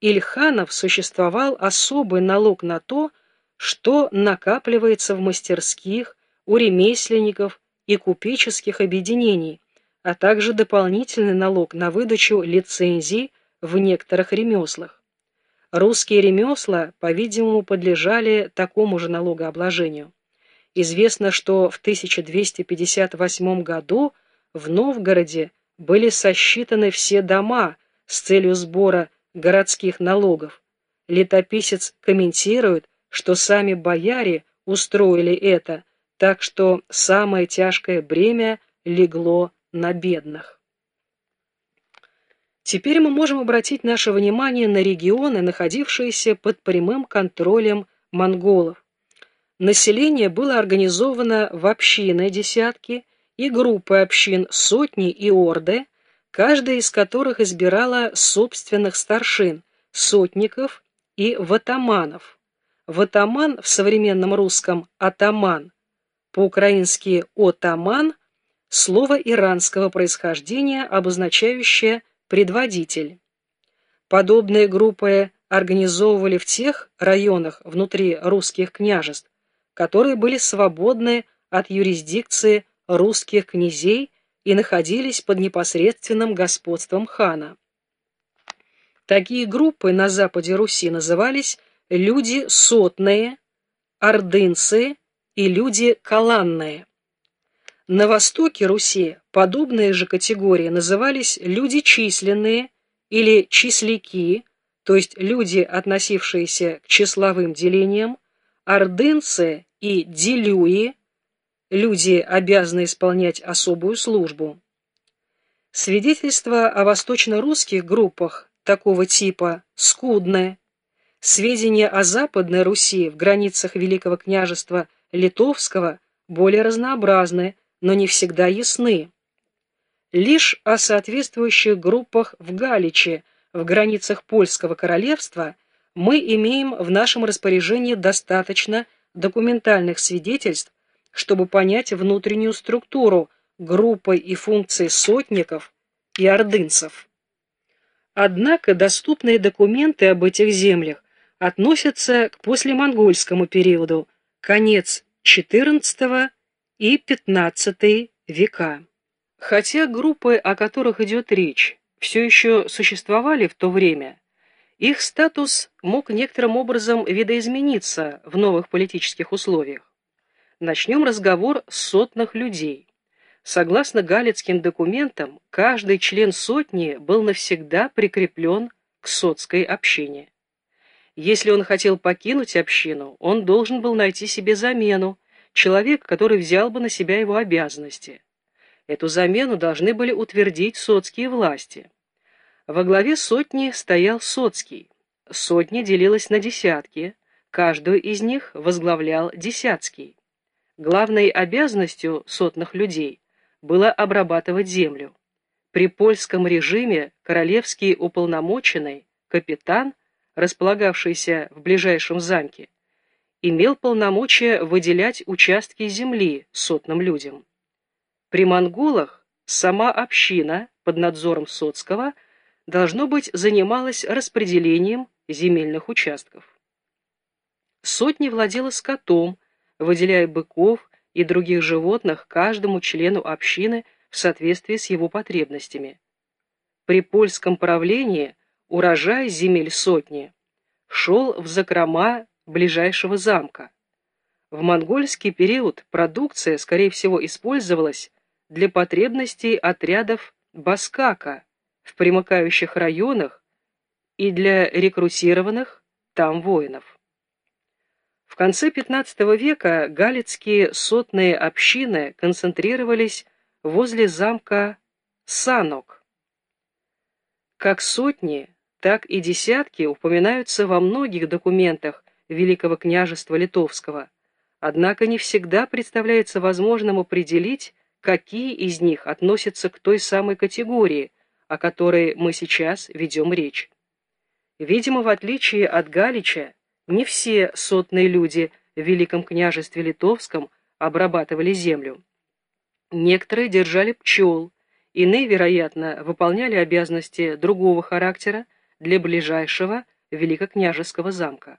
Ильханов существовал особый налог на то, что накапливается в мастерских, у ремесленников и купеческих объединений, а также дополнительный налог на выдачу лицензий в некоторых ремеслах. Русские ремесла, по-видимому, подлежали такому же налогообложению. Известно, что в 1258 году в Новгороде были сосчитаны все дома с целью сбора городских налогов. Летописец комментирует, что сами бояре устроили это, так что самое тяжкое бремя легло на бедных. Теперь мы можем обратить наше внимание на регионы, находившиеся под прямым контролем монголов. Население было организовано в общины десятки и группы общин сотни и орды, каждая из которых избирала собственных старшин, сотников и ватаманов. Ватаман в современном русском атаман, по-украински отаман, слово иранского происхождения, обозначающее предводитель. Подобные группы организовывали в тех районах внутри русских княжеств, которые были свободны от юрисдикции русских князей и находились под непосредственным господством хана. Такие группы на западе Руси назывались люди сотные, ордынцы и люди каланные. На востоке Руси подобные же категории назывались люди численные или числяки, то есть люди, относившиеся к числовым делениям, ордынцы и делюи, люди, обязаны исполнять особую службу. Свидетельства о восточно-русских группах такого типа скудны. Сведения о Западной Руси в границах Великого княжества Литовского более разнообразны, но не всегда ясны. Лишь о соответствующих группах в Галиче, в границах Польского королевства, мы имеем в нашем распоряжении достаточно документальных свидетельств, чтобы понять внутреннюю структуру группы и функции сотников и ордынцев. Однако доступные документы об этих землях относятся к послемонгольскому периоду, конец XIV и XV века. Хотя группы, о которых идет речь, все еще существовали в то время, их статус мог некоторым образом видоизмениться в новых политических условиях. Начнем разговор с сотных людей. Согласно галицким документам, каждый член сотни был навсегда прикреплен к сотской общине. Если он хотел покинуть общину, он должен был найти себе замену, человек, который взял бы на себя его обязанности. Эту замену должны были утвердить соцкие власти. Во главе сотни стоял соцкий. Сотня делилась на десятки, каждую из них возглавлял десятский. Главной обязанностью сотных людей было обрабатывать землю. При польском режиме королевский уполномоченный, капитан, располагавшийся в ближайшем замке, имел полномочия выделять участки земли сотным людям. При монголах сама община под надзором Соцкого должно быть занималась распределением земельных участков. Сотни владела скотом, выделяя быков и других животных каждому члену общины в соответствии с его потребностями. При польском правлении урожай земель сотни шел в закрома ближайшего замка. В монгольский период продукция, скорее всего, использовалась для потребностей отрядов Баскака в примыкающих районах и для рекрутированных там воинов. В конце XV века галицкие сотные общины концентрировались возле замка Санок. Как сотни, так и десятки упоминаются во многих документах Великого княжества Литовского, однако не всегда представляется возможным определить, какие из них относятся к той самой категории, о которой мы сейчас ведем речь. Видимо, в отличие от Галича, не все сотные люди в Великом княжестве Литовском обрабатывали землю. Некоторые держали пчел, иные, вероятно, выполняли обязанности другого характера, для ближайшего великокняжеского замка.